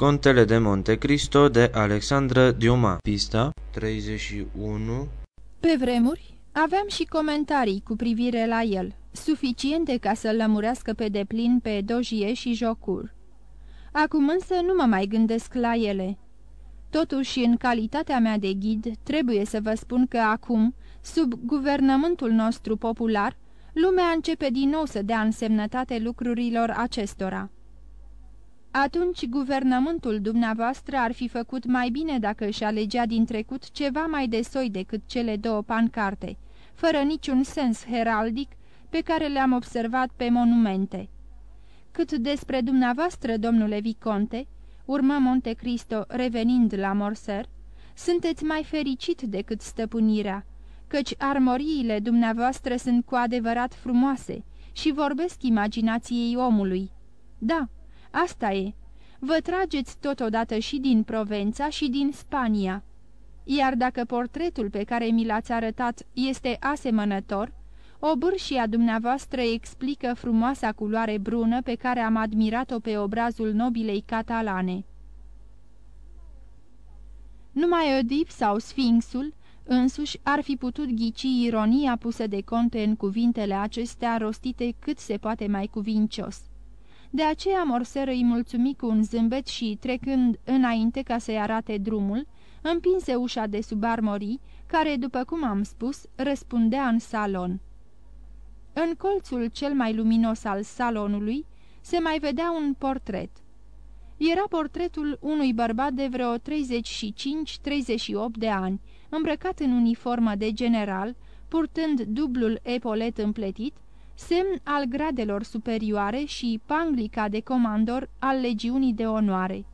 Contele de Monte Cristo de Alexandra Diuma Pista 31 Pe vremuri, aveam și comentarii cu privire la el, suficiente ca să-l lămurească pe deplin pe dojie și jocur. Acum însă nu mă mai gândesc la ele. Totuși, în calitatea mea de ghid, trebuie să vă spun că acum, sub guvernământul nostru popular, lumea începe din nou să dea însemnătate lucrurilor acestora. Atunci guvernământul dumneavoastră ar fi făcut mai bine dacă își alegea din trecut ceva mai de soi decât cele două pancarte, fără niciun sens heraldic, pe care le-am observat pe monumente. Cât despre dumneavoastră, domnule Viconte, urmă Monte Cristo revenind la Morser, sunteți mai fericit decât stăpânirea, căci armoriile dumneavoastră sunt cu adevărat frumoase și vorbesc imaginației omului. Da, Asta e. Vă trageți totodată și din Provența și din Spania. Iar dacă portretul pe care mi l-ați arătat este asemănător, obârșia dumneavoastră explică frumoasa culoare brună pe care am admirat-o pe obrazul nobilei catalane. Numai Oedip sau Sfinxul însuși ar fi putut ghici ironia pusă de conte în cuvintele acestea rostite cât se poate mai cuvincios. De aceea Morser îi mulțumi cu un zâmbet și, trecând înainte ca să-i arate drumul, împinse ușa de sub armorii, care, după cum am spus, răspundea în salon. În colțul cel mai luminos al salonului se mai vedea un portret. Era portretul unui bărbat de vreo 35-38 de ani, îmbrăcat în uniformă de general, purtând dublul epolet împletit, semn al gradelor superioare și panglica de comandor al legiunii de onoare.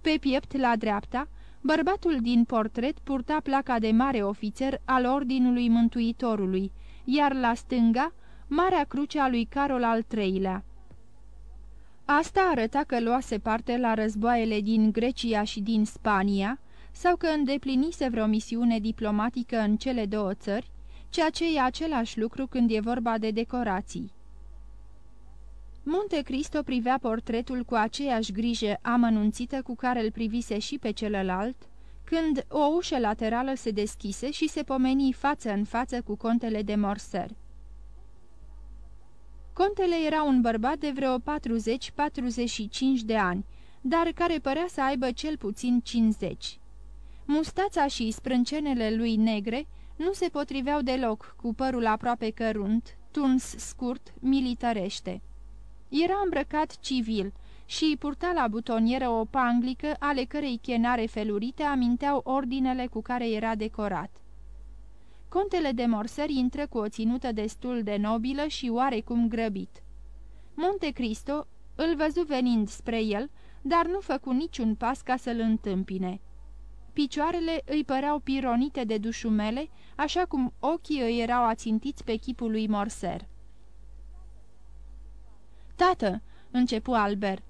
Pe piept, la dreapta, bărbatul din portret purta placa de mare ofițer al Ordinului Mântuitorului, iar la stânga, Marea Cruce a lui Carol al III-lea. Asta arăta că luase parte la războaiele din Grecia și din Spania, sau că îndeplinise vreo misiune diplomatică în cele două țări, ceea ce e același lucru când e vorba de decorații. Monte Cristo privea portretul cu aceeași grijă amănunțită cu care îl privise și pe celălalt, când o ușă laterală se deschise și se pomeni față în față cu contele de Morser. Contele era un bărbat de vreo 40-45 de ani, dar care părea să aibă cel puțin 50. Mustața și sprâncenele lui negre nu se potriveau deloc cu părul aproape cărunt, tuns scurt, militarește. Era îmbrăcat civil și purta la butonieră o panglică ale cărei chenare felurite aminteau ordinele cu care era decorat. Contele de Morser intră cu o ținută destul de nobilă și oarecum grăbit. Monte Cristo îl văzu venind spre el, dar nu făcu niciun pas ca să-l întâmpine. Picioarele îi păreau pironite de dușumele, așa cum ochii îi erau ațintiți pe chipul lui Morser. Tată!" începu Albert.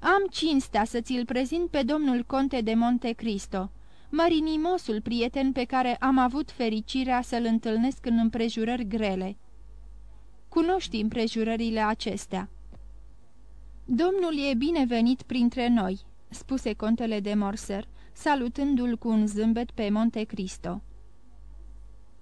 Am cinstea să ți-l prezint pe domnul conte de Monte Cristo, mărinimosul prieten pe care am avut fericirea să-l întâlnesc în împrejurări grele. Cunoști împrejurările acestea." Domnul e binevenit printre noi," spuse contele de Morser, salutându-l cu un zâmbet pe Monte Cristo.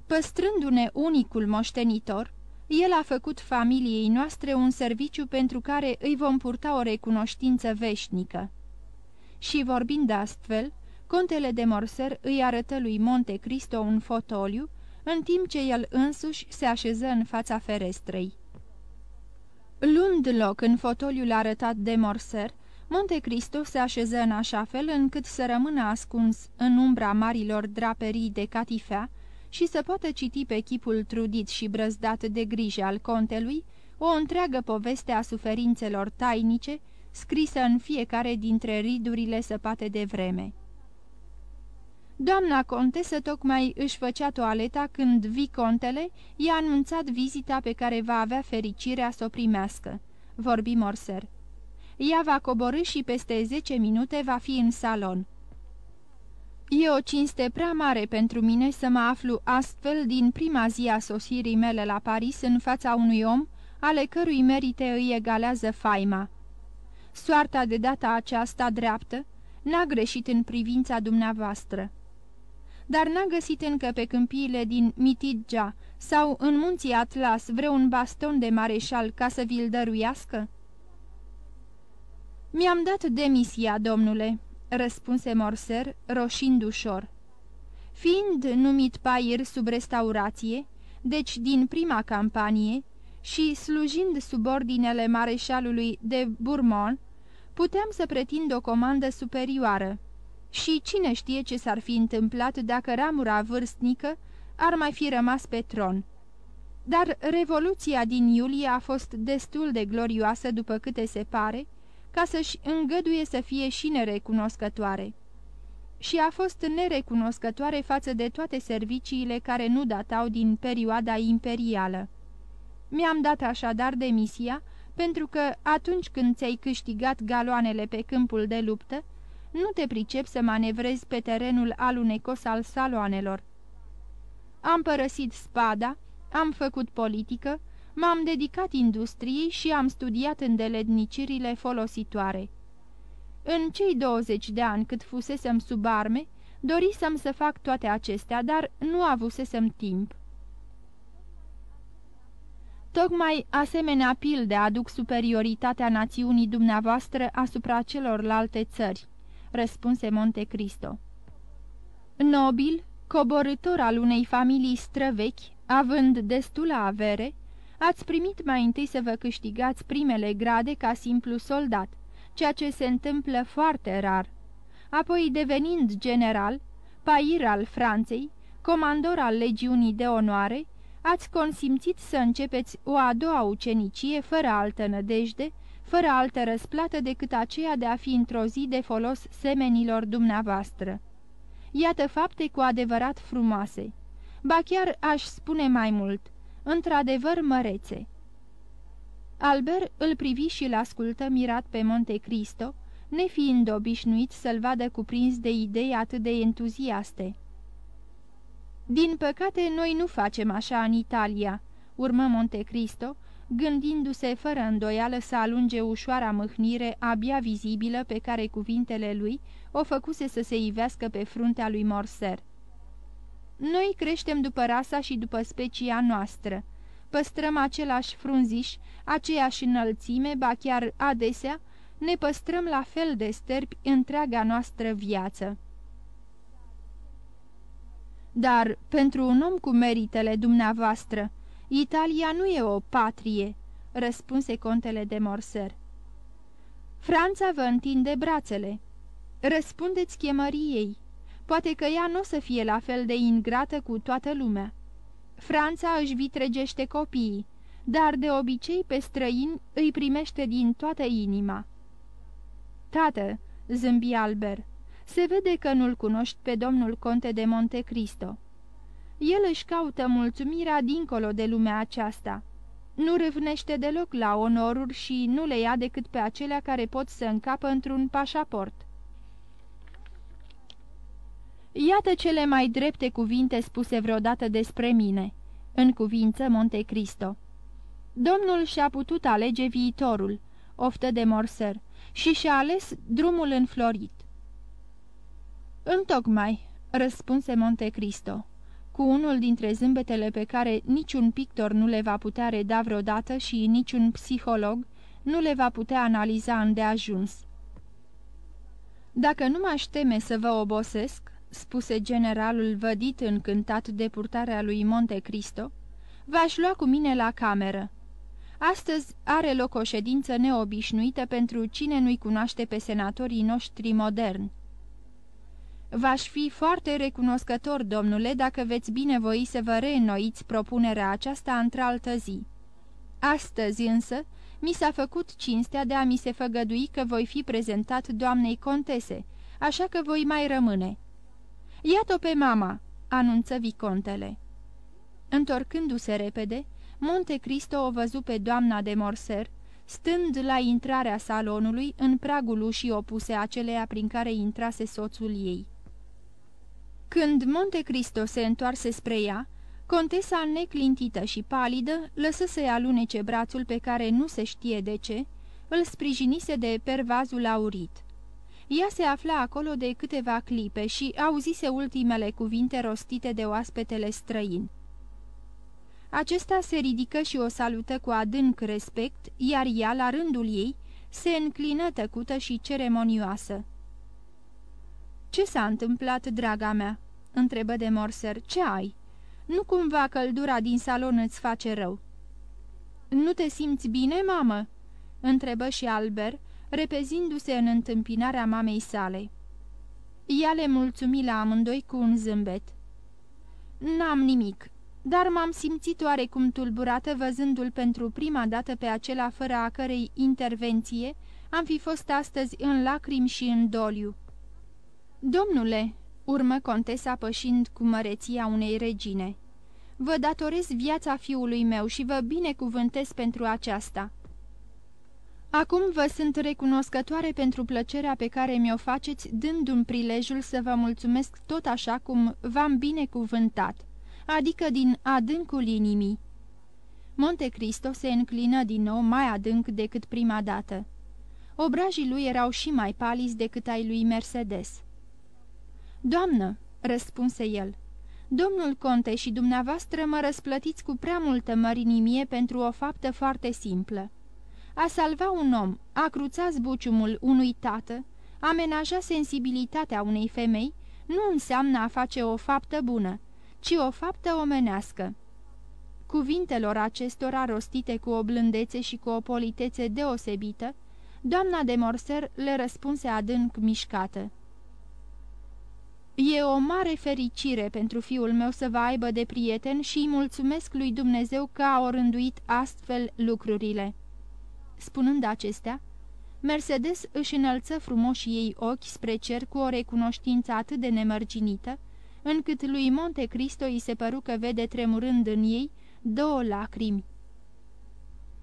Păstrându-ne unicul moștenitor, el a făcut familiei noastre un serviciu pentru care îi vom purta o recunoștință veșnică. Și vorbind astfel, contele de Morser îi arătă lui Monte Cristo un fotoliu, în timp ce el însuși se așeză în fața ferestrei. Luând loc în fotoliul arătat de Morser, Monte Cristo se așeză în așa fel încât să rămână ascuns în umbra marilor draperii de catifea și să poată citi pe chipul trudit și brăzdat de grijă al contelui o întreagă poveste a suferințelor tainice, scrisă în fiecare dintre ridurile săpate de vreme. Doamna contesă tocmai își făcea toaleta când vicontele i-a anunțat vizita pe care va avea fericirea să o primească. Vorbi Morser. Ea va coborâ și peste zece minute va fi în salon. E o cinste prea mare pentru mine să mă aflu astfel din prima zi a sosirii mele la Paris în fața unui om ale cărui merite îi egalează faima. Soarta de data aceasta dreaptă n-a greșit în privința dumneavoastră. Dar n-a găsit încă pe câmpiile din Mitidja sau în munții Atlas vreun baston de mareșal ca să vi-l dăruiască? Mi-am dat demisia, domnule," răspunse Morser, roșind ușor. Fiind numit pair sub restaurație, deci din prima campanie, și slujind sub ordinele mareșalului de Bourmont, puteam să pretind o comandă superioară. Și cine știe ce s-ar fi întâmplat dacă ramura vârstnică ar mai fi rămas pe tron. Dar revoluția din iulie a fost destul de glorioasă, după câte se pare, ca să-și îngăduie să fie și nerecunoscătoare. Și a fost nerecunoscătoare față de toate serviciile care nu datau din perioada imperială. Mi-am dat așadar demisia, pentru că atunci când ți-ai câștigat galoanele pe câmpul de luptă, nu te pricep să manevrezi pe terenul alunecos al saloanelor. Am părăsit spada, am făcut politică, m-am dedicat industriei și am studiat îndelednicirile folositoare. În cei 20 de ani cât fusesem sub arme, dorisem să fac toate acestea, dar nu avusesem timp. Tocmai asemenea pilde aduc superioritatea națiunii dumneavoastră asupra celorlalte țări, răspunse Monte Cristo. Nobil, coborător al unei familii străvechi, având destulă avere, ați primit mai întâi să vă câștigați primele grade ca simplu soldat, ceea ce se întâmplă foarte rar. Apoi, devenind general, pair al Franței, comandor al legiunii de onoare, ați consimțit să începeți o a doua ucenicie fără altă nădejde, fără altă răsplată decât aceea de a fi într-o zi de folos semenilor dumneavoastră. Iată fapte cu adevărat frumoase. Ba chiar aș spune mai mult, într-adevăr mărețe. Albert îl privi și îl ascultă mirat pe Monte Cristo, nefiind obișnuit să-l vadă cuprins de idei atât de entuziaste. Din păcate, noi nu facem așa în Italia," urmă Monte Cristo, gândindu-se fără îndoială să alunge ușoara mâhnire abia vizibilă pe care cuvintele lui o făcuse să se ivească pe fruntea lui Morser. Noi creștem după rasa și după specia noastră. Păstrăm același frunziș, aceeași înălțime, ba chiar adesea, ne păstrăm la fel de sterpi întreaga noastră viață. Dar, pentru un om cu meritele dumneavoastră, Italia nu e o patrie," răspunse contele de Morser. Franța vă întinde brațele. Răspundeți chemării ei. Poate că ea nu o să fie la fel de ingrată cu toată lumea. Franța își vitregește copiii, dar de obicei pe străini îi primește din toată inima. Tată, zâmbi Albert, se vede că nu-l cunoști pe domnul conte de Monte Cristo. El își caută mulțumirea dincolo de lumea aceasta. Nu râvnește deloc la onoruri și nu le ia decât pe acelea care pot să încapă într-un pașaport. Iată cele mai drepte cuvinte spuse vreodată despre mine, în cuvință Monte Cristo. Domnul și-a putut alege viitorul, oftă de Morser, și și-a ales drumul înflorit. Întocmai, răspunse Monte Cristo, cu unul dintre zâmbetele pe care niciun pictor nu le va putea reda vreodată și niciun psiholog nu le va putea analiza îndeajuns. Dacă nu mă teme să vă obosesc, spuse generalul vădit încântat de purtarea lui Monte Cristo, v-aș lua cu mine la cameră. Astăzi are loc o ședință neobișnuită pentru cine nu-i cunoaște pe senatorii noștri moderni. V-aș fi foarte recunoscător, domnule, dacă veți binevoi să vă reînnoiți propunerea aceasta într-altă zi. Astăzi însă mi s-a făcut cinstea de a mi se făgădui că voi fi prezentat doamnei contese, așa că voi mai rămâne. Iată-o pe mama!" anunță vicontele. Întorcându-se repede, Monte Cristo o văzu pe doamna de Morser, stând la intrarea salonului în pragul ușii opuse aceleia prin care intrase soțul ei. Când Monte Cristo se întoarse spre ea, contesa neclintită și palidă lăsă să-i alunece brațul pe care nu se știe de ce, îl sprijinise de pervazul aurit. Ea se afla acolo de câteva clipe și auzise ultimele cuvinte rostite de oaspetele străin. Acesta se ridică și o salută cu adânc respect, iar ea, la rândul ei, se înclină tăcută și ceremonioasă. Ce s-a întâmplat, draga mea?" întrebă de Morser. Ce ai? Nu cumva căldura din salon îți face rău?" Nu te simți bine, mamă?" întrebă și Albert, repezindu-se în întâmpinarea mamei sale. Ea le mulțumi la amândoi cu un zâmbet. N-am nimic, dar m-am simțit oarecum tulburată văzându-l pentru prima dată pe acela fără a cărei intervenție am fi fost astăzi în lacrimi și în doliu. Domnule, urmă contesa pășind cu măreția unei regine, vă datorez viața fiului meu și vă binecuvântez pentru aceasta. Acum vă sunt recunoscătoare pentru plăcerea pe care mi-o faceți, dându-mi prilejul să vă mulțumesc tot așa cum v-am binecuvântat, adică din adâncul inimii. Monte Cristo se înclină din nou mai adânc decât prima dată. Obrajii lui erau și mai palizi decât ai lui Mercedes. Doamnă," răspunse el, domnul conte și dumneavoastră mă răsplătiți cu prea multă mărinimie pentru o faptă foarte simplă. A salva un om, a cruța zbuciumul unui tată, a menaja sensibilitatea unei femei, nu înseamnă a face o faptă bună, ci o faptă omenească. Cuvintelor acestora rostite cu o blândețe și cu o politețe deosebită, doamna de Morser le răspunse adânc mișcată. E o mare fericire pentru fiul meu să vă aibă de prieten și îi mulțumesc lui Dumnezeu că a orânduit astfel lucrurile." Spunând acestea, Mercedes își înălță frumoșii ei ochi spre cer cu o recunoștință atât de nemărginită, încât lui Monte Cristo îi se păru că vede tremurând în ei două lacrimi.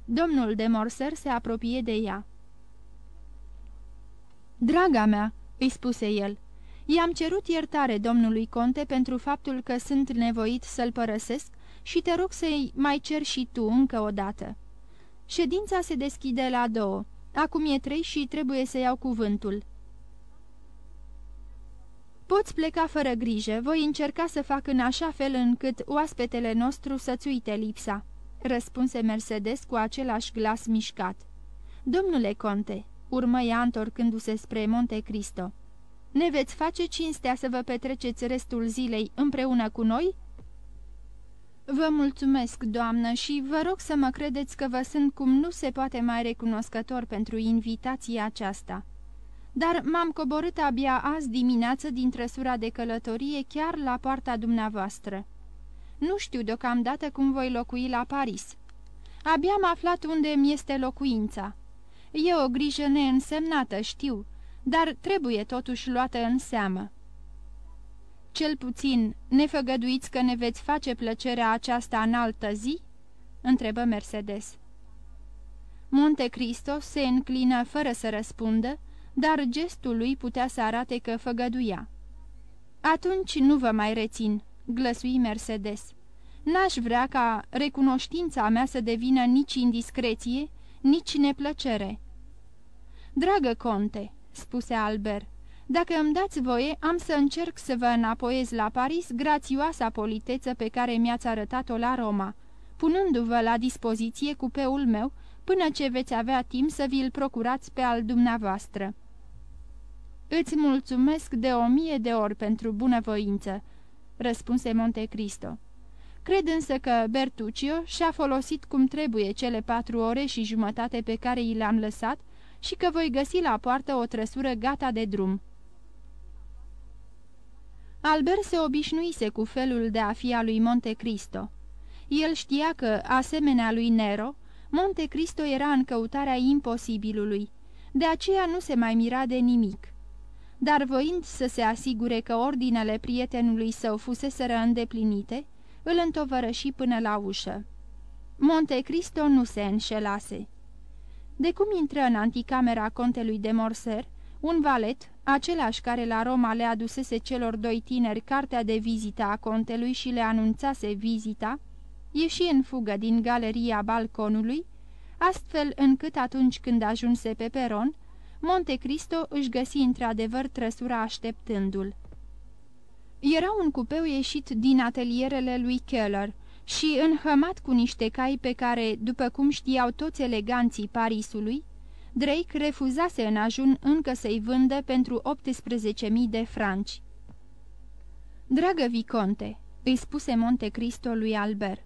Domnul de Morser se apropie de ea. Draga mea," îi spuse el, i-am cerut iertare domnului conte pentru faptul că sunt nevoit să-l părăsesc și te rog să-i mai cer și tu încă o dată." Ședința se deschide la două. Acum e trei și trebuie să iau cuvântul. Poți pleca fără grijă, voi încerca să fac în așa fel încât oaspetele nostru să-ți uite lipsa," răspunse Mercedes cu același glas mișcat. Domnule conte," urmă ea întorcându-se spre Monte Cristo, ne veți face cinstea să vă petreceți restul zilei împreună cu noi?" Vă mulțumesc, doamnă, și vă rog să mă credeți că vă sunt cum nu se poate mai recunoscător pentru invitația aceasta. Dar m-am coborât abia azi dimineață din trăsura de călătorie chiar la poarta dumneavoastră. Nu știu deocamdată cum voi locui la Paris. Abia am aflat unde mi este locuința. E o grijă neînsemnată, știu, dar trebuie totuși luată în seamă. Cel puțin, ne făgăduiți că ne veți face plăcerea aceasta în altă zi?" întrebă Mercedes. Monte Cristo se înclină fără să răspundă, dar gestul lui putea să arate că făgăduia. Atunci nu vă mai rețin," glăsui Mercedes. N-aș vrea ca recunoștința mea să devină nici indiscreție, nici neplăcere." Dragă conte," spuse Albert, dacă îmi dați voie, am să încerc să vă înapoiez la Paris grațioasa politeță pe care mi-ați arătat-o la Roma, punându-vă la dispoziție cupeul meu până ce veți avea timp să vi-l procurați pe al dumneavoastră. Îți mulțumesc de o mie de ori pentru bunăvoință," răspunse Monte Cristo. Cred însă că Bertuccio și-a folosit cum trebuie cele patru ore și jumătate pe care i le-am lăsat și că voi găsi la poartă o trăsură gata de drum. Albert se obișnuise cu felul de a fi a lui Monte Cristo. El știa că, asemenea lui Nero, Monte Cristo era în căutarea imposibilului, de aceea nu se mai mira de nimic. Dar voind să se asigure că ordinele prietenului său fuseseră îndeplinite, îl întovărăși până la ușă. Monte Cristo nu se înșelase. De cum intră în anticamera contelui de Morser, un valet, același care la Roma le adusese celor doi tineri cartea de vizită a contelui și le anunțase vizita, ieși în fugă din galeria balconului, astfel încât atunci când ajunse pe peron, Monte Cristo își găsi într-adevăr trăsura așteptându-l. Era un cupeu ieșit din atelierele lui Keller și înhămat cu niște cai pe care, după cum știau toți eleganții Parisului, Drake refuzase în ajun încă să-i vândă pentru 18.000 de franci. Dragă Viconte, îi spuse Monte Cristo lui Albert,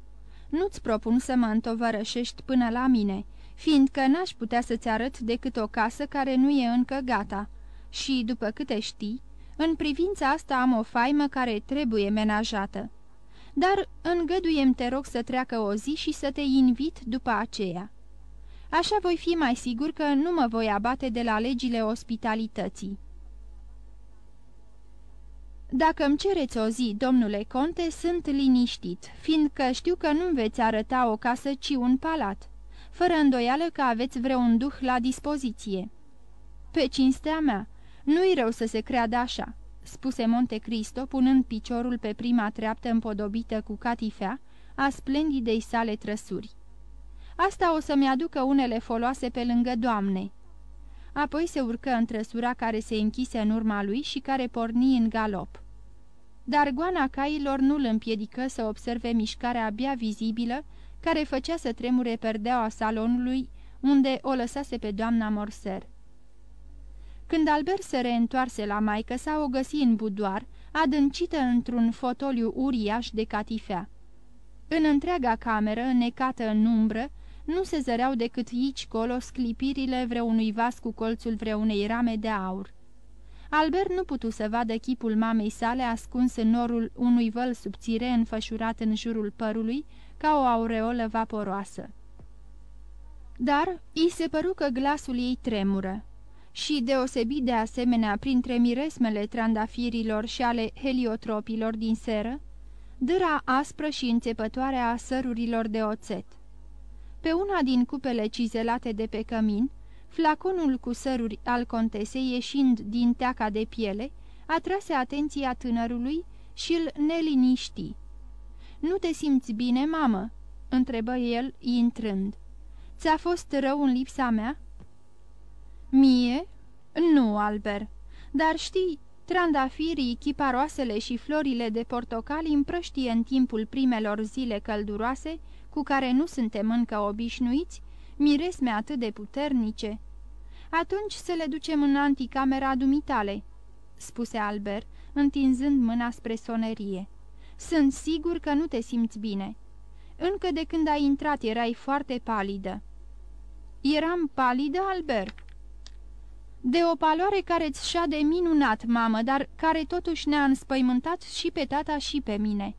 nu-ți propun să mă întovărășești până la mine, fiindcă n-aș putea să-ți arăt decât o casă care nu e încă gata și, după câte știi, în privința asta am o faimă care trebuie menajată. Dar îngăduiem te rog să treacă o zi și să te invit după aceea. Așa voi fi mai sigur că nu mă voi abate de la legile ospitalității. Dacă îmi cereți o zi, domnule conte, sunt liniștit, fiindcă știu că nu veți arăta o casă, ci un palat, fără îndoială că aveți vreun duh la dispoziție. Pe cinstea mea, nu-i rău să se creadă așa," spuse Monte Cristo, punând piciorul pe prima treaptă împodobită cu catifea a splendidei sale trăsuri. Asta o să-mi aducă unele foloase pe lângă doamne." Apoi se urcă în trăsura care se închise în urma lui și care porni în galop. Dar goana cailor nu îl împiedică să observe mișcarea abia vizibilă care făcea să tremure perdeaua salonului unde o lăsase pe doamna Morser. Când Albert se reîntoarse la maică sa, o găsi în budoar, adâncită într-un fotoliu uriaș de catifea. În întreaga cameră, necată în umbră, nu se zăreau decât aici colo sclipirile vreunui vas cu colțul vreunei rame de aur. Albert nu putu să vadă chipul mamei sale ascuns în norul unui văl subțire înfășurat în jurul părului, ca o aureolă vaporoasă. Dar îi se păru că glasul ei tremură și, deosebit de asemenea printre miresmele trandafirilor și ale heliotropilor din seră, dâra aspră și înțepătoare a sărurilor de oțet. Pe una din cupele cizelate de pe cămin, flaconul cu săruri al contesei ieșind din teaca de piele, atrase atenția tânărului și îl neliniști. Nu te simți bine, mamă?" întrebă el, intrând. Ți-a fost rău în lipsa mea?" Mie? Nu, Albert. Dar știi, trandafirii, chiparoasele și florile de portocali împrăștie în timpul primelor zile călduroase, cu care nu suntem încă obișnuiți, miresme atât de puternice. Atunci să le ducem în anticamera dumitale, spuse Albert, întinzând mâna spre sonerie. Sunt sigur că nu te simți bine. Încă de când ai intrat erai foarte palidă. Eram palidă, Albert? De o paloare care-ți șade minunat, mamă, dar care totuși ne-a înspăimântat și pe tata și pe mine."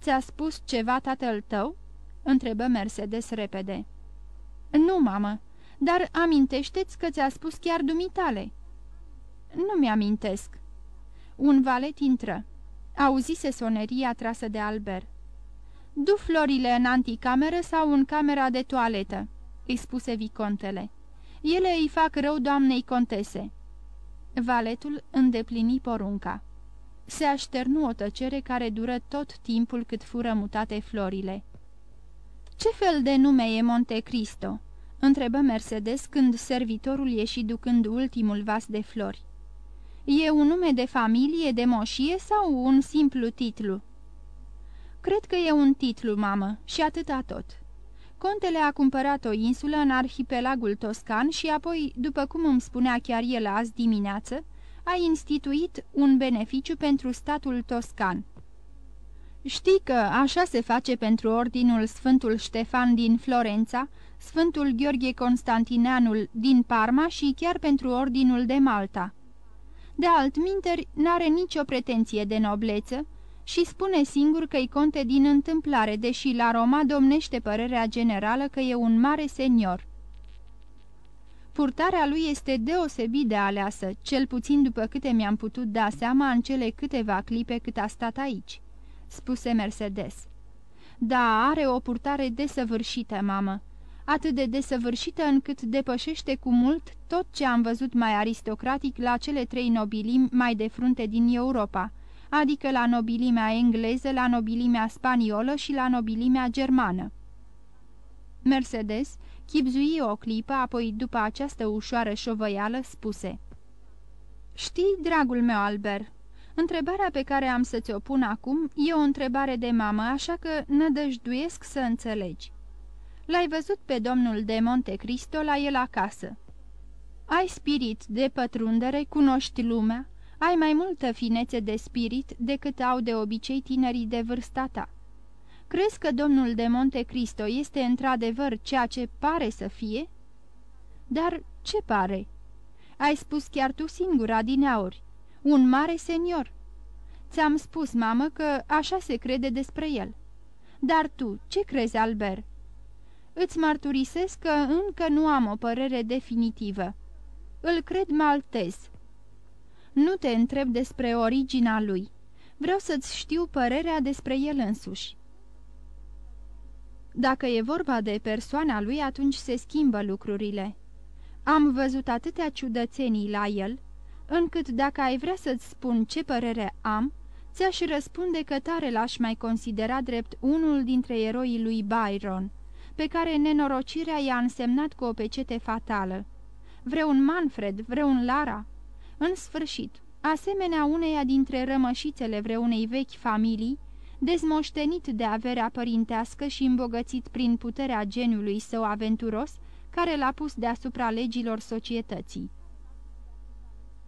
Ți-a spus ceva tatăl tău?" întrebă Mercedes repede. Nu, mamă, dar amintește-ți că ți-a spus chiar dumitale." Nu mi-amintesc." Un valet intră. Auzise soneria trasă de Albert. Du florile în anticameră sau în camera de toaletă," îi spuse vicontele. Ele îi fac rău doamnei contese." Valetul îndeplini porunca. Se așternu o tăcere care dură tot timpul cât fură mutate florile. Ce fel de nume e Monte Cristo?" întrebă Mercedes când servitorul ieși ducând ultimul vas de flori. E un nume de familie, de moșie sau un simplu titlu?" Cred că e un titlu, mamă, și atâta tot." Contele a cumpărat o insulă în arhipelagul toscan și apoi, după cum îmi spunea chiar el azi dimineață, a instituit un beneficiu pentru statul toscan. Știi că așa se face pentru ordinul Sfântul Ștefan din Florența, Sfântul Gheorghe Constantineanul din Parma și chiar pentru ordinul de Malta. De altminteri, n-are nicio pretenție de nobleță, și spune singur că-i conte din întâmplare, deși la Roma domnește părerea generală că e un mare senior. Purtarea lui este deosebit de aleasă, cel puțin după câte mi-am putut da seama în cele câteva clipe cât a stat aici, spuse Mercedes. Da, are o purtare desăvârșită, mamă, atât de desăvârșită încât depășește cu mult tot ce am văzut mai aristocratic la cele trei nobilimi mai de frunte din Europa, adică la nobilimea engleză, la nobilimea spaniolă și la nobilimea germană. Mercedes chipzui o clipă, apoi după această ușoară șovăială spuse Știi, dragul meu, Albert, întrebarea pe care am să ți-o pun acum e o întrebare de mamă, așa că nădăjduiesc să înțelegi. L-ai văzut pe domnul de Monte Cristo la el acasă. Ai spirit de pătrundere, cunoști lumea, ai mai multă finețe de spirit decât au de obicei tinerii de vârsta ta. Crezi că domnul de Monte Cristo este într-adevăr ceea ce pare să fie? Dar ce pare? Ai spus chiar tu singur adineauri. Un mare senior. Ți-am spus, mamă, că așa se crede despre el. Dar tu, ce crezi, Albert? Îți mărturisesc că încă nu am o părere definitivă. Îl cred maltez. Nu te întreb despre originea lui. Vreau să-ți știu părerea despre el însuși. Dacă e vorba de persoana lui, atunci se schimbă lucrurile. Am văzut atâtea ciudățenii la el, încât dacă ai vrea să-ți spun ce părere am, ți-aș răspunde că tare l-aș mai considera drept unul dintre eroii lui Byron, pe care nenorocirea i-a însemnat cu o pecete fatală. Vreun Manfred, vreun Lara. În sfârșit, asemenea uneia dintre rămășițele vreunei vechi familii, dezmoștenit de averea părintească și îmbogățit prin puterea geniului său aventuros, care l-a pus deasupra legilor societății.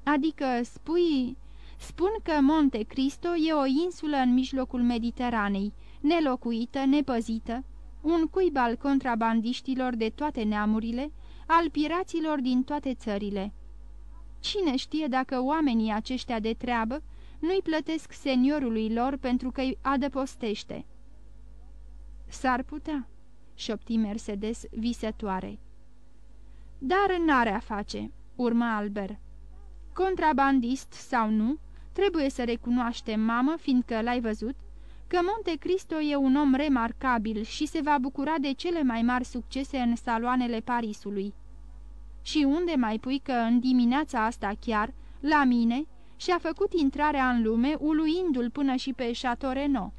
Adică spui... Spun că Monte Cristo e o insulă în mijlocul Mediteranei, nelocuită, nepăzită, un cuib al contrabandiștilor de toate neamurile, al piraților din toate țările. Cine știe dacă oamenii aceștia de treabă nu-i plătesc seniorului lor pentru că îi adăpostește. S-ar putea, șopti Mercedes visătoare. Dar n-are a face, urma Albert. Contrabandist sau nu, trebuie să recunoaștem, mamă, fiindcă l-ai văzut, că Monte Cristo e un om remarcabil și se va bucura de cele mai mari succese în saloanele Parisului. Și unde mai pui că în dimineața asta chiar, la mine, și-a făcut intrarea în lume, uluindu-l până și pe Chateau Renaud.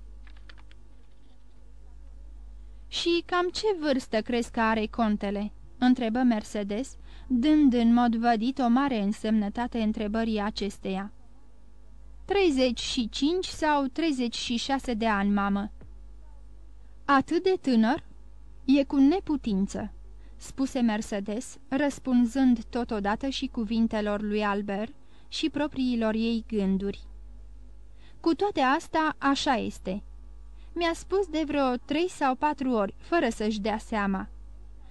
Și cam ce vârstă crezi că are contele?" întrebă Mercedes, dând în mod vădit o mare însemnătate întrebării acesteia. 35 sau 36 de ani, mamă." Atât de tânăr? E cu neputință," spuse Mercedes, răspunzând totodată și cuvintelor lui Albert, și propriilor ei gânduri. Cu toate astea, așa este. Mi-a spus de vreo trei sau patru ori, fără să-și dea seama.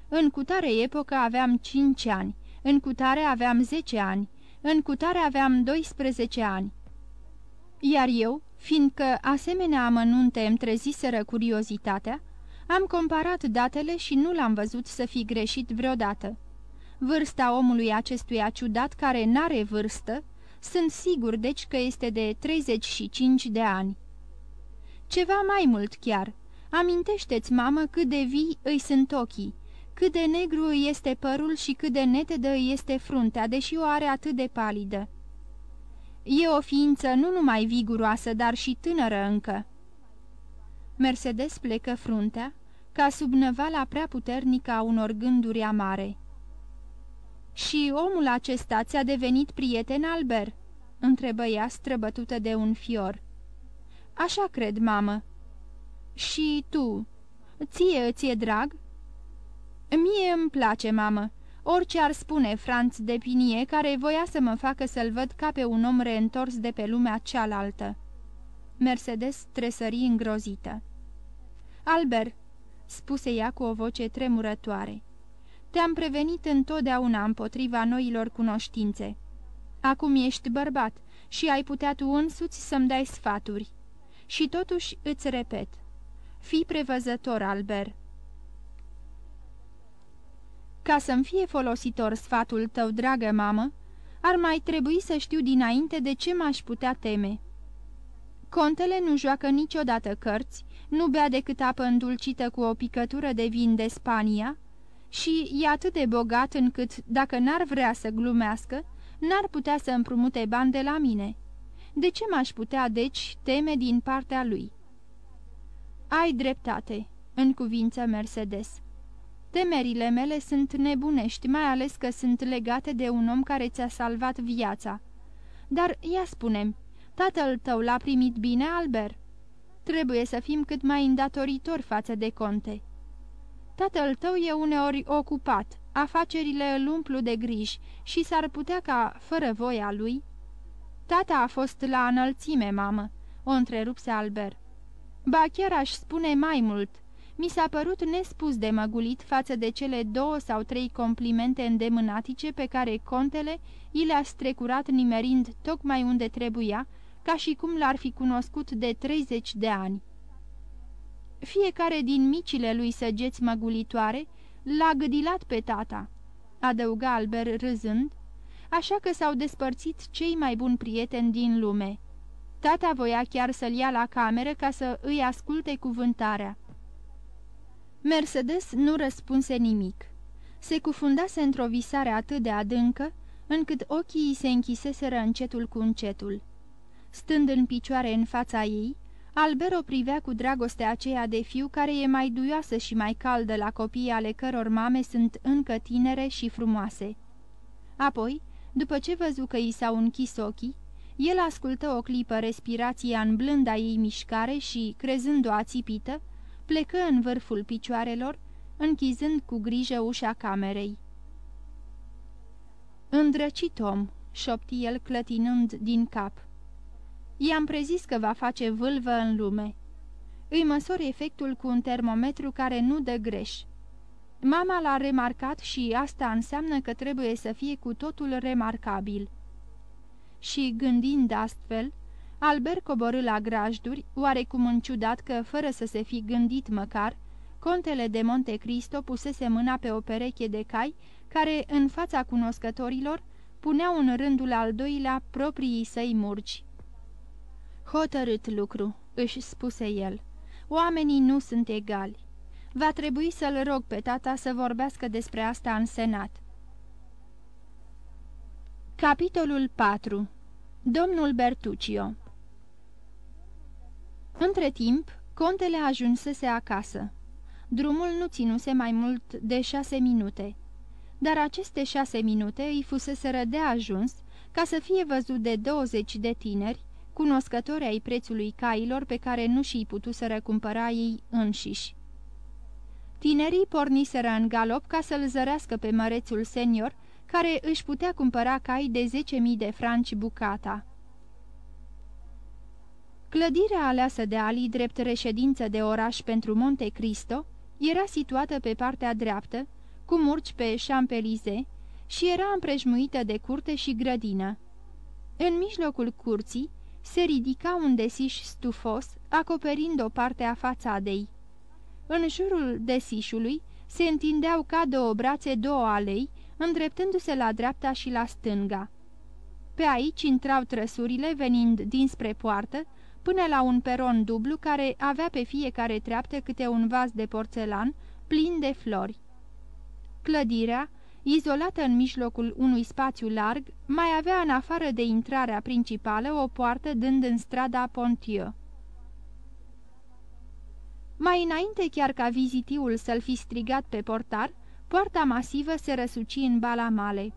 În cutare epocă aveam cinci ani, în cutare aveam zece ani, în cutare aveam 12 ani. Iar eu, fiindcă asemenea amănunte îmi treziseră curiozitatea, am comparat datele și nu l-am văzut să fi greșit vreodată. Vârsta omului acestuia ciudat, care n-are vârstă, sunt sigur deci că este de 35 de ani. Ceva mai mult chiar. Amintește-ți, mamă, cât de vii îi sunt ochii, cât de negru este părul și cât de netedă este fruntea, deși o are atât de palidă. E o ființă nu numai viguroasă, dar și tânără încă. Mercedes plecă fruntea, ca sub năvala prea puternică a unor gânduri amare. Și omul acesta ți-a devenit prieten, Albert?" întrebă ea străbătută de un fior. Așa cred, mamă." Și tu? Ție îți e drag?" Mie îmi place, mamă. Orice ar spune Franț de Pinie, care voia să mă facă să-l văd ca pe un om reîntors de pe lumea cealaltă." Mercedes tresări îngrozită. Albert," spuse ea cu o voce tremurătoare. Te-am prevenit întotdeauna împotriva noilor cunoștințe. Acum ești bărbat și ai putea tu însuți să-mi dai sfaturi. Și totuși îți repet, fii prevăzător, Albert. Ca să-mi fie folositor sfatul tău, dragă mamă, ar mai trebui să știu dinainte de ce m-aș putea teme. Contele nu joacă niciodată cărți, nu bea decât apă îndulcită cu o picătură de vin de Spania, și e atât de bogat încât, dacă n-ar vrea să glumească, n-ar putea să împrumute bani de la mine. De ce m-aș putea, deci, teme din partea lui? Ai dreptate, în cuvință Mercedes. Temerile mele sunt nebunești, mai ales că sunt legate de un om care ți-a salvat viața. Dar ia spunem, tatăl tău l-a primit bine, Albert? Trebuie să fim cât mai îndatoritori față de conte. Tatăl tău e uneori ocupat, afacerile îl umplu de griji și s-ar putea ca, fără voia lui... Tata a fost la înălțime, mamă, o întrerupse Albert. Ba chiar aș spune mai mult. Mi s-a părut nespus de măgulit față de cele două sau trei complimente îndemânatice pe care contele i le-a strecurat nimerind tocmai unde trebuia, ca și cum l-ar fi cunoscut de 30 de ani. Fiecare din micile lui săgeți măgulitoare l-a gâdilat pe tata, adăuga Albert râzând, așa că s-au despărțit cei mai buni prieteni din lume. Tata voia chiar să-l ia la cameră ca să îi asculte cuvântarea. Mercedes nu răspunse nimic. Se cufundase într-o visare atât de adâncă, încât ochii îi se închiseseră încetul cu încetul. Stând în picioare în fața ei, Albert o privea cu dragoste aceea de fiu care e mai duioasă și mai caldă la copiii ale căror mame sunt încă tinere și frumoase. Apoi, după ce văzu că i s-au închis ochii, el ascultă o clipă respirația în blânda ei mișcare și, crezând-o ațipită, plecă în vârful picioarelor, închizând cu grijă ușa camerei. Îndrăcit om, șopti el clătinând din cap. I-am prezis că va face vâlvă în lume. Îi măsori efectul cu un termometru care nu dă greș. Mama l-a remarcat și asta înseamnă că trebuie să fie cu totul remarcabil. Și, gândind astfel, Albert coborâ la grajduri, oarecum înciudat că, fără să se fi gândit măcar, contele de Monte Cristo pusese mâna pe o pereche de cai, care, în fața cunoscătorilor, puneau în rândul al doilea propriii săi murgi. Hotărât lucru, își spuse el. Oamenii nu sunt egali. Va trebui să-l rog pe tata să vorbească despre asta în senat. Capitolul 4 Domnul Bertuccio Între timp, contele ajunsese acasă. Drumul nu ținuse mai mult de șase minute, dar aceste șase minute îi fuseseră de ajuns ca să fie văzut de 20 de tineri, cunoscători ai prețului cailor pe care nu și-i putuseră cumpăra ei înșiși. Tinerii porniseră în galop ca să-l zărească pe mărețul senior, care își putea cumpăra cai de 10.000 de franci bucata. Clădirea aleasă de Ali drept reședință de oraș pentru Monte Cristo era situată pe partea dreaptă, cu murci pe Champs-Élysées și era împrejmuită de curte și grădină. În mijlocul curții se ridica un desiș stufos, acoperind o parte a fațadei. În jurul desișului se întindeau ca două brațe două alei, îndreptându-se la dreapta și la stânga. Pe aici intrau trăsurile venind dinspre poartă, până la un peron dublu care avea pe fiecare treaptă câte un vas de porțelan plin de flori. Clădirea, izolată în mijlocul unui spațiu larg, mai avea în afară de intrarea principală o poartă dând în strada Pontieu. Mai înainte chiar ca vizitiul să-l fi strigat pe portar, poarta masivă se răsuci în balamale.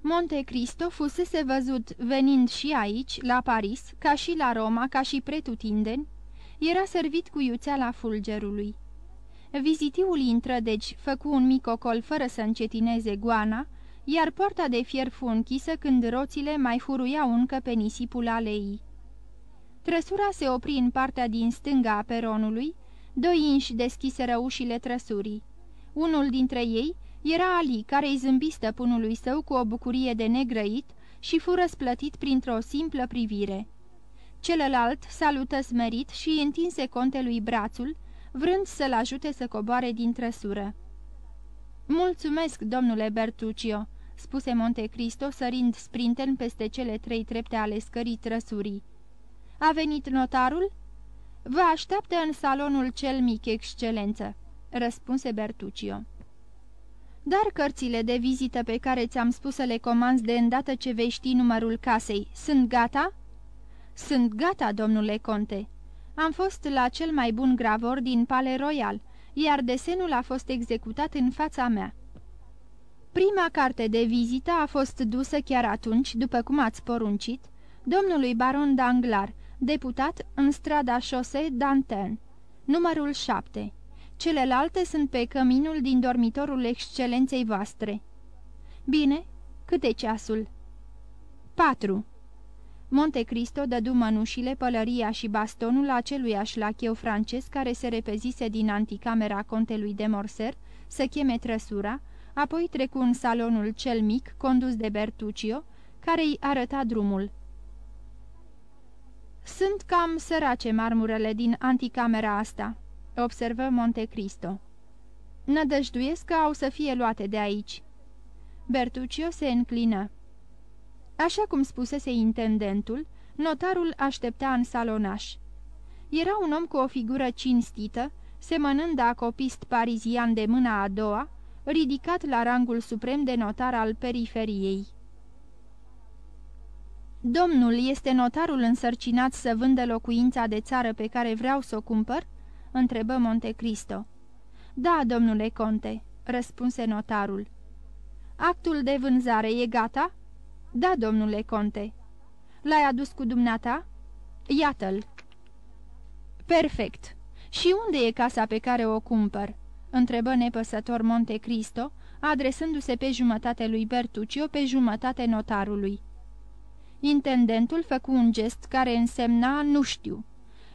Monte Cristo fusese văzut venind și aici, la Paris, ca și la Roma, ca și pretutindeni, era servit cu iuțeala fulgerului. Vizitiul intră, deci, făcu un mic ocol fără să încetineze goana, iar poarta de fier fu închisă când roțile mai furuiau încă pe nisipul aleii. Trăsura se opri în partea din stânga a peronului, doi inși deschiseră ușile trăsurii. Unul dintre ei era Ali, care îi zâmbi stăpânului său cu o bucurie de negrăit și fu răsplătit printr-o simplă privire. Celălalt salută smerit și întinse contelui brațul, vrând să-l ajute să coboare din trăsură. Mulțumesc, domnule Bertuccio," spuse Monte Cristo, sărind sprinten peste cele trei trepte ale scării trăsurii. A venit notarul?" Vă așteaptă în salonul cel mic, excelență," răspunse Bertuccio. Dar cărțile de vizită pe care ți-am spus să le comanzi de îndată ce vei ști numărul casei, sunt gata?" Sunt gata, domnule conte. Am fost la cel mai bun gravor din Pale Royal, iar desenul a fost executat în fața mea. Prima carte de vizită a fost dusă chiar atunci, după cum ați poruncit, domnului baron Danglar, deputat în strada șose Danten, numărul 7. Celelalte sunt pe căminul din dormitorul excelenței voastre. Bine, cât e ceasul? 4. Monte Cristo dădu mănușile, pălăria și bastonul aceluiași lacheu francez care se repezise din anticamera contelui de Morser să cheme trăsura, apoi trecu în salonul cel mic, condus de Bertuccio, care îi arăta drumul. Sunt cam sărace marmurele din anticamera asta," observă Monte Cristo. Nădăjduiesc că au să fie luate de aici." Bertuccio se înclină. Așa cum spusese intendentul, notarul aștepta în salonaș. Era un om cu o figură cinstită, semănând a copist parizian de mâna a doua, ridicat la rangul suprem de notar al periferiei. Domnul este notarul însărcinat să vândă locuința de țară pe care vreau să o cumpăr?" întrebă Monte Cristo. Da, domnule conte," răspunse notarul. Actul de vânzare e gata?" Da, domnule conte." L-ai adus cu dumneata?" Iată-l." Perfect. Și unde e casa pe care o cumpăr?" întrebă nepăsător Monte Cristo, adresându-se pe jumătate lui Bertuccio, pe jumătate notarului. Intendentul făcu un gest care însemna nu știu.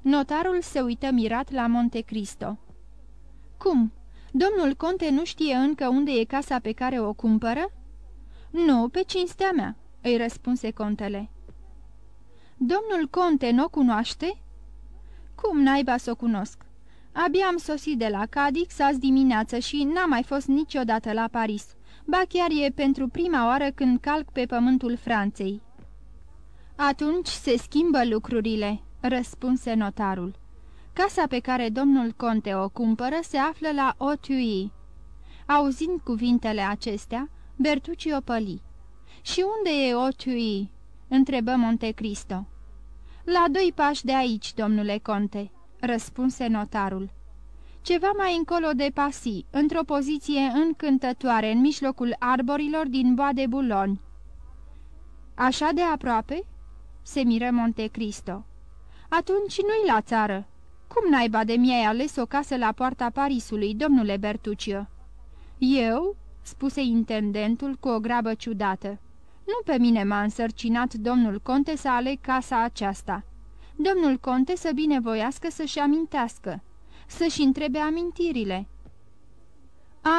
Notarul se uită mirat la Monte Cristo. Cum? Domnul conte nu știe încă unde e casa pe care o cumpără?" Nu, pe cinstea mea," îi răspunse contele. Domnul conte nu o cunoaște?" Cum naiba să o cunosc? Abia am sosit de la Cadix azi dimineață și n-am mai fost niciodată la Paris. Ba chiar e pentru prima oară când calc pe pământul Franței." Atunci se schimbă lucrurile," răspunse notarul. Casa pe care domnul conte o cumpără se află la Otui. Auzind cuvintele acestea, Bertucci o păli. Și unde e Otui?" întrebă Montecristo. La doi pași de aici, domnule conte," răspunse notarul. Ceva mai încolo de pasi, într-o poziție încântătoare în mijlocul arborilor din Boa de Buloni. Așa de aproape?" se miră Montecristo. Atunci nu-i la țară. Cum naiba de mi-ai ales o casă la poarta Parisului, domnule Bertuccio?" Eu?" spuse intendentul cu o grabă ciudată. Nu pe mine m-a însărcinat domnul conte să aleg casa aceasta. Domnul conte să binevoiască să-și amintească, să-și întrebe amintirile."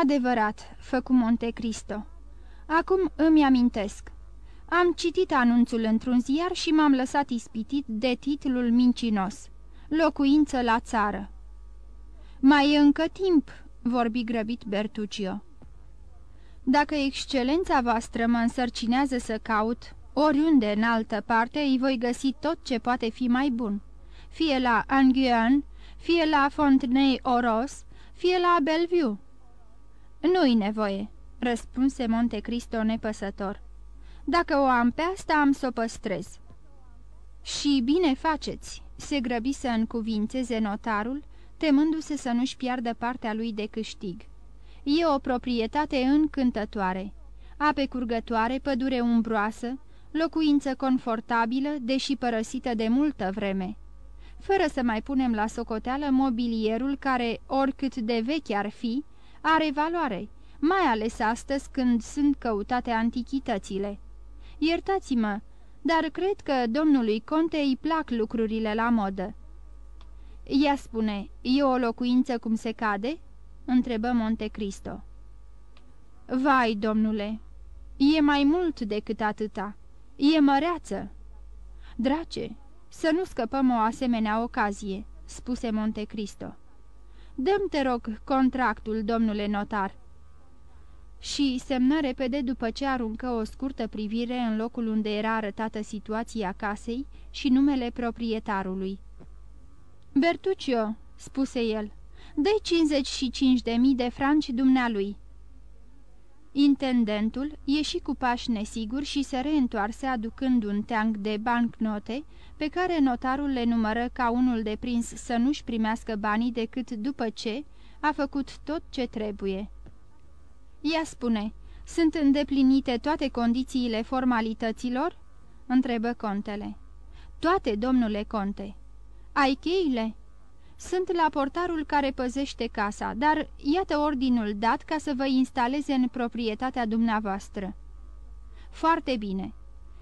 Adevărat," făcu Monte Cristo. Acum îmi amintesc. Am citit anunțul într-un ziar și m-am lăsat ispitit de titlul mincinos. Locuință la țară. Mai e încă timp, vorbi grăbit Bertuccio. Dacă excelența voastră mă însărcinează să caut, oriunde în altă parte îi voi găsi tot ce poate fi mai bun. Fie la Anguien, fie la Fontenay-Oros, fie la Bellevue. Nu-i nevoie, răspunse Monte Cristo nepăsător. Dacă o am pe asta, am să o păstrez." Și bine faceți," se grăbi să încuvințeze notarul, temându-se să nu-și piardă partea lui de câștig. E o proprietate încântătoare. Ape curgătoare, pădure umbroasă, locuință confortabilă, deși părăsită de multă vreme. Fără să mai punem la socoteală mobilierul care, oricât de vechi ar fi, are valoare, mai ales astăzi când sunt căutate antichitățile. Iertați-mă, dar cred că domnului conte îi plac lucrurile la modă." Ea spune, e o locuință cum se cade?" Întrebă Monte Cristo. Vai, domnule, e mai mult decât atâta. E măreață." Drace, să nu scăpăm o asemenea ocazie," spuse Monte Cristo. Dăm, te rog, contractul, domnule notar." și semnă repede după ce aruncă o scurtă privire în locul unde era arătată situația casei și numele proprietarului. Bertuccio," spuse el, dă-i 55 de mii de franci dumnealui." Intendentul ieși cu pași nesiguri și se reîntoarse aducând un teanc de bancnote pe care notarul le numără ca unul de prins să nu-și primească banii decât după ce, A făcut tot ce trebuie. Ea spune, sunt îndeplinite toate condițiile formalităților?" întrebă contele. Toate, domnule conte." Ai cheile?" Sunt la portarul care păzește casa, dar iată ordinul dat ca să vă instaleze în proprietatea dumneavoastră." Foarte bine."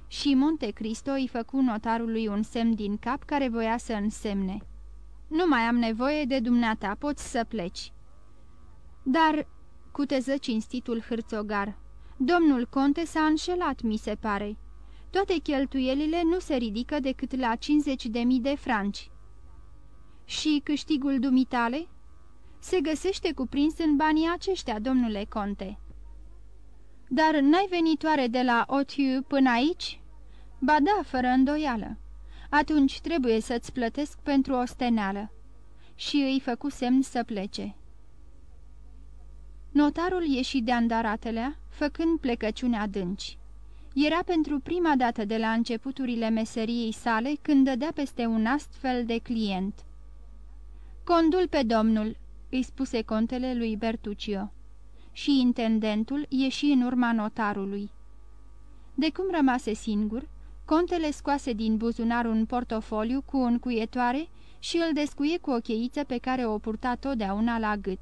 Și Monte Cristo îi făcu notarului un semn din cap care voia să însemne. Nu mai am nevoie de dumneata, poți să pleci." Dar, cuteză cinstitul hârțogar, domnul conte s-a înșelat, mi se pare. Toate cheltuielile nu se ridică decât la 50.000 de franci." Și câștigul dumitale?" Se găsește cuprins în banii aceștia, domnule conte." Dar n-ai venitoare de la Otiu până aici?" Ba da, fără îndoială. Atunci trebuie să-ți plătesc pentru o steneală." Și îi făcu semn să plece. Notarul ieși de andaratelea, făcând plecăciune adânci. Era pentru prima dată de la începuturile meseriei sale când dădea peste un astfel de client. Condul pe domnul," îi spuse contele lui Bertuccio. Și intendentul ieși în urma notarului. De cum rămase singur, contele scoase din buzunar un portofoliu cu o încuietoare și îl descuie cu o cheiță pe care o purta totdeauna la gât.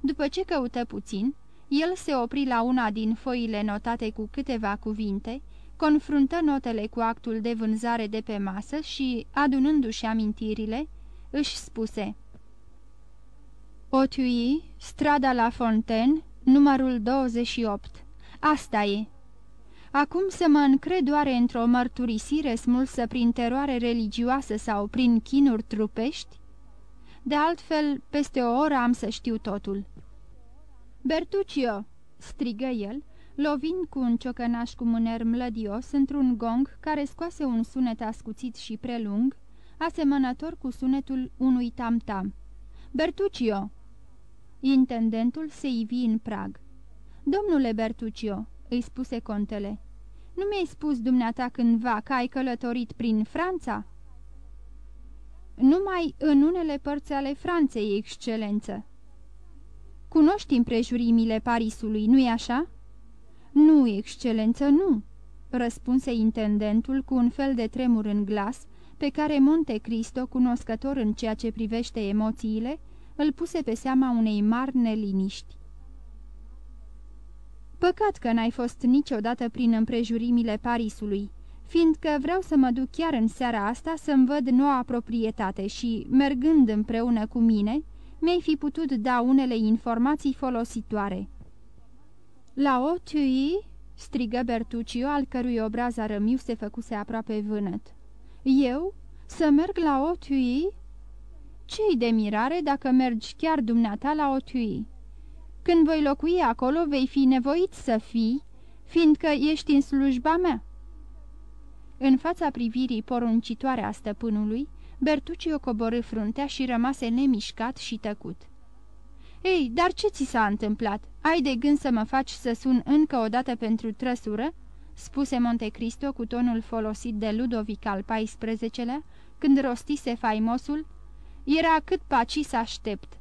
După ce căută puțin, el se opri la una din foile notate cu câteva cuvinte, confruntă notele cu actul de vânzare de pe masă și, adunându-și amintirile, își spuse Otui, strada la Fontaine, numărul 28. Asta e. Acum să mă încred doare într-o mărturisire smulsă prin teroare religioasă sau prin chinuri trupești? De altfel, peste o oră am să știu totul. Bertuccio!" strigă el, lovind cu un ciocănaș cu mâner mlădios într-un gong care scoase un sunet ascuțit și prelung, asemănător cu sunetul unui tam-tam. Bertuccio!" Intendentul se ivi în prag. Domnule Bertuccio," îi spuse contele, nu mi-ai spus dumneata cândva că ai călătorit prin Franța?" Numai în unele părți ale Franței, excelență." Cunoști împrejurimile Parisului, nu-i așa?" Nu, excelență, nu," răspunse intendentul cu un fel de tremur în glas, pe care Monte Cristo, cunoscător în ceea ce privește emoțiile, îl puse pe seama unei mari neliniști. Păcat că n-ai fost niciodată prin împrejurimile Parisului, fiindcă vreau să mă duc chiar în seara asta să-mi văd noua proprietate și, mergând împreună cu mine, mi-ai fi putut da unele informații folositoare." La o tui?" strigă Bertuccio, al cărui obraz arămiu se făcuse aproape vânăt. Eu? Să merg la o tui?" Ce-i de mirare dacă mergi chiar dumneata la o tui?" Când voi locui acolo, vei fi nevoit să fii, fiindcă ești în slujba mea." În fața privirii poruncitoare a stăpânului, Bertuccio coborâ fruntea și rămase nemișcat și tăcut. Ei, dar ce ți s-a întâmplat? Ai de gând să mă faci să sun încă o dată pentru trăsură?" Spuse Montecristo cu tonul folosit de Ludovic al XIV-lea, când rostise faimosul, era cât paci să aștept.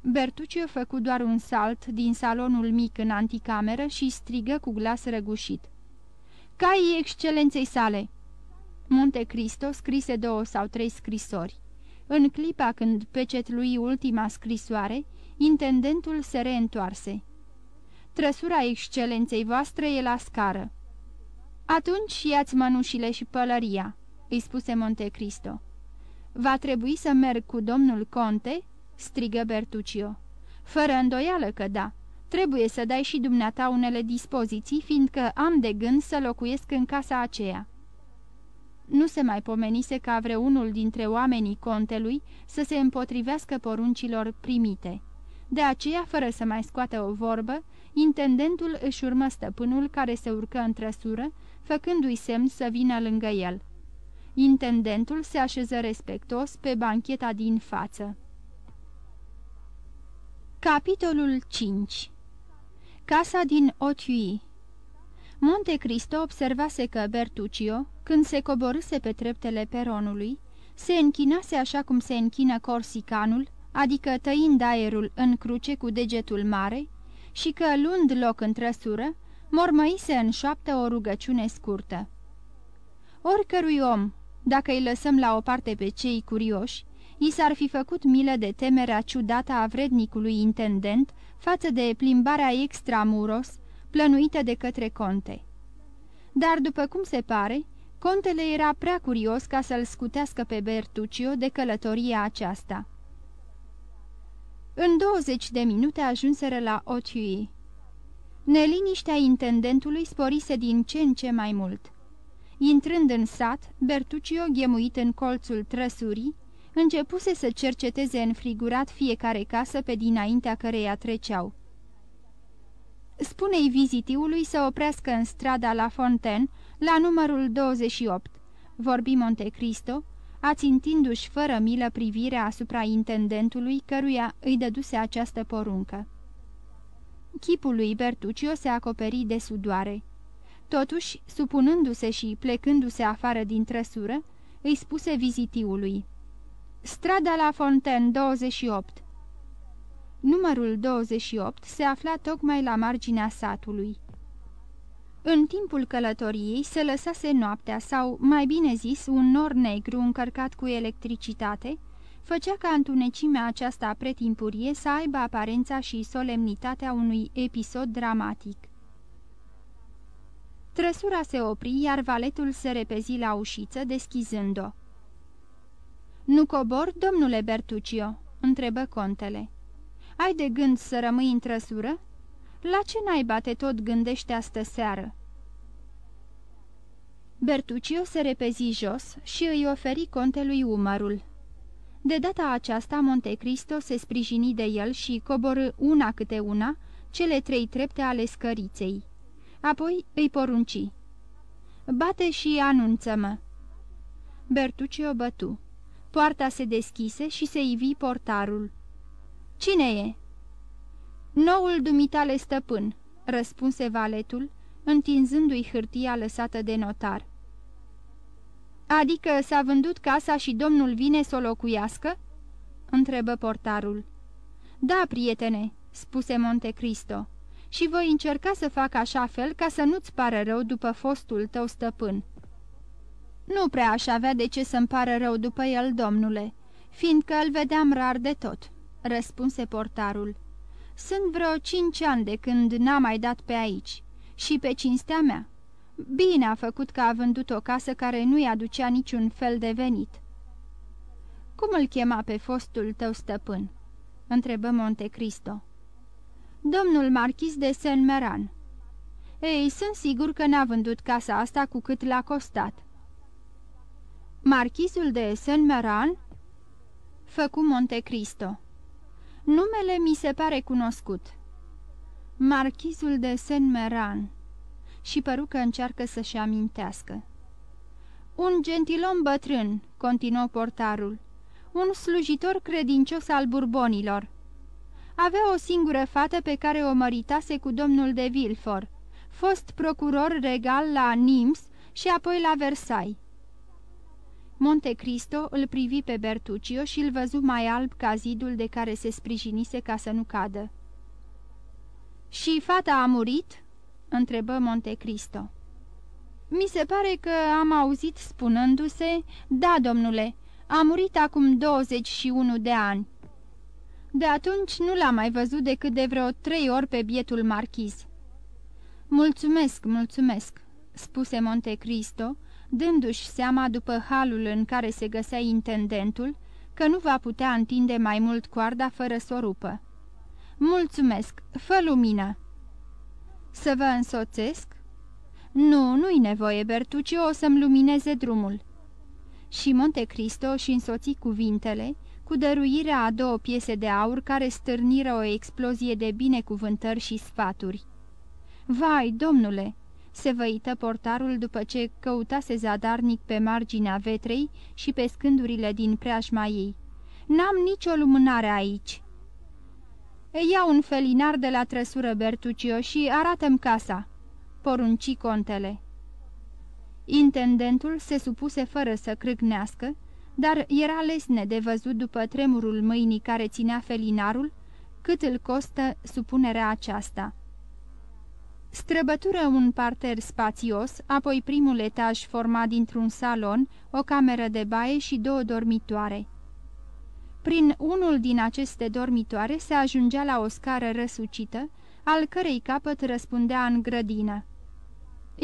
Bertuccio făcu doar un salt din salonul mic în anticameră și strigă cu glas răgușit. Caii excelenței sale!" Monte Cristo scrise două sau trei scrisori. În clipa când pecetlui ultima scrisoare, intendentul se reîntoarse. Trăsura excelenței voastre e la scară." Atunci iați mănușile și pălăria," îi spuse Monte Cristo. Va trebui să merg cu domnul conte?" strigă Bertuccio. Fără îndoială că da. Trebuie să dai și dumneata unele dispoziții, fiindcă am de gând să locuiesc în casa aceea." Nu se mai pomenise ca vreunul dintre oamenii contelui să se împotrivească poruncilor primite. De aceea, fără să mai scoată o vorbă, intendentul își urmă stăpânul care se urcă în trăsură, făcându-i semn să vină lângă el. Intendentul se așeză respectos pe bancheta din față. Capitolul 5 Casa din Otiui Monte Cristo observase că Bertuccio, când se coborâse pe treptele peronului, se închinase așa cum se închină corsicanul, adică tăind aerul în cruce cu degetul mare, și că, luând loc în trăsură, mormăise în șoaptă o rugăciune scurtă. Oricărui om, dacă îi lăsăm la o parte pe cei curioși, i s-ar fi făcut milă de temerea ciudată a vrednicului intendent față de plimbarea extramuros plănuită de către conte. Dar, după cum se pare, contele era prea curios ca să-l scutească pe Bertuccio de călătoria aceasta. În 20 de minute ajunseră la Otiui. Neliniștea intendentului sporise din ce în ce mai mult. Intrând în sat, Bertuccio, ghemuit în colțul trăsurii, începuse să cerceteze înfrigurat fiecare casă pe dinaintea căreia treceau. Spune-i vizitiului să oprească în strada La Fontaine, la numărul 28, vorbi Montecristo, ațintindu-și fără milă privirea asupra intendentului căruia îi dăduse această poruncă. Chipul lui Bertuccio se acoperi de sudoare. Totuși, supunându-se și plecându-se afară din trăsură, îi spuse vizitiului. Strada la Fontaine 28 Numărul 28 se afla tocmai la marginea satului. În timpul călătoriei se lăsase noaptea sau, mai bine zis, un nor negru încărcat cu electricitate, făcea ca întunecimea aceasta pretimpurie să aibă aparența și solemnitatea unui episod dramatic. Trăsura se opri, iar valetul se repezi la ușiță, deschizând-o. Nu cobor, domnule Bertuccio?" întrebă contele. Ai de gând să rămâi în trăsură? La ce naiba te tot gândești astă seară?" Bertuccio se repezi jos și îi oferi contelui umărul. De data aceasta Montecristo se sprijini de el și coborâ una câte una cele trei trepte ale scăriței. Apoi îi porunci. Bate și anunță-mă." Bertuccio bătu. Poarta se deschise și se ivi portarul. Cine e?" Noul dumitale stăpân," răspunse valetul, întinzându-i hârtia lăsată de notar. Adică s-a vândut casa și domnul vine să o locuiască?" întrebă portarul. Da, prietene," spuse Montecristo, și voi încerca să fac așa fel ca să nu-ți pară rău după fostul tău stăpân." Nu prea aș avea de ce să-mi pară rău după el, domnule, fiindcă îl vedeam rar de tot," răspunse portarul. Sunt vreo cinci ani de când n-a mai dat pe aici și pe cinstea mea. Bine a făcut că a vândut o casă care nu-i aducea niciun fel de venit." Cum îl chema pe fostul tău stăpân?" întrebă Montecristo. Domnul marchis de Saint-Meran." Ei, sunt sigur că n-a vândut casa asta cu cât l-a costat." Marchisul de Saint-Meran?" Făcu Montecristo. Numele mi se pare cunoscut." Marchizul de Saint-Meran." Și păru că încearcă să-și amintească. Un gentilom bătrân," continuă portarul, un slujitor credincios al burbonilor. Avea o singură fată pe care o măritase cu domnul de Villefort, fost procuror regal la Nims și apoi la Versailles. Montecristo îl privi pe Bertuccio și îl văzu mai alb ca zidul de care se sprijinise ca să nu cadă. Și fata a murit?" întrebă Montecristo. Mi se pare că am auzit spunându-se, da, domnule, a murit acum 21 de ani. De atunci nu l-am mai văzut decât de vreo trei ori pe bietul marchiz." Mulțumesc, mulțumesc," spuse Montecristo, dându-și seama după halul în care se găsea intendentul, că nu va putea întinde mai mult coarda fără să o rupă. Mulțumesc, fă lumină!" Să vă însoțesc?" Nu, nu-i nevoie, Bertucci, o să-mi lumineze drumul." Și Monte Cristo și însoți cuvintele, cu dăruirea a două piese de aur care stârniră o explozie de binecuvântări și sfaturi. Vai, domnule!" Se văită portarul după ce căutase zadarnic pe marginea vetrei și pe scândurile din preajma ei. N-am nicio lumânare aici." Ia un felinar de la trăsură, Bertuccio, și arată-mi casa," porunci contele. Intendentul se supuse fără să crâgnească, dar era lesne de văzut după tremurul mâinii care ținea felinarul, cât îl costă supunerea aceasta. Străbătură un parter spațios, apoi primul etaj format dintr-un salon, o cameră de baie și două dormitoare. Prin unul din aceste dormitoare se ajungea la o scară răsucită, al cărei capăt răspundea în grădină.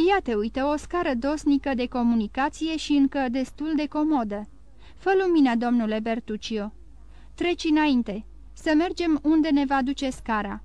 Iată, uite, o scară dosnică de comunicație și încă destul de comodă. Fă lumină, domnule Bertuccio. Treci înainte, să mergem unde ne va duce scara."